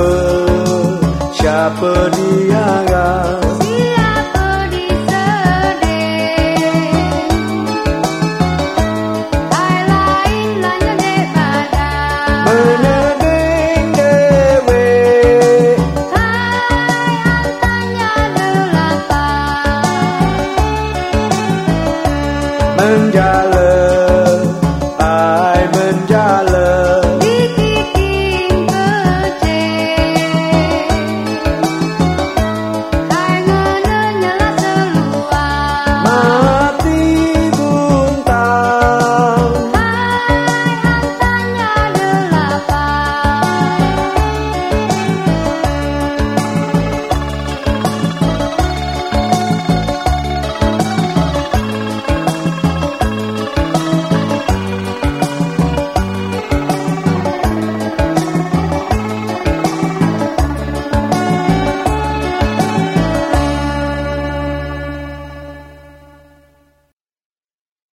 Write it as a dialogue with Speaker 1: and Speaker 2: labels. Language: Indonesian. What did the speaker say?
Speaker 1: siapa siapa dia
Speaker 2: siapa di sedih lain nanya daripada
Speaker 1: meneding dewe
Speaker 2: hayang tanya dulu
Speaker 1: menjalan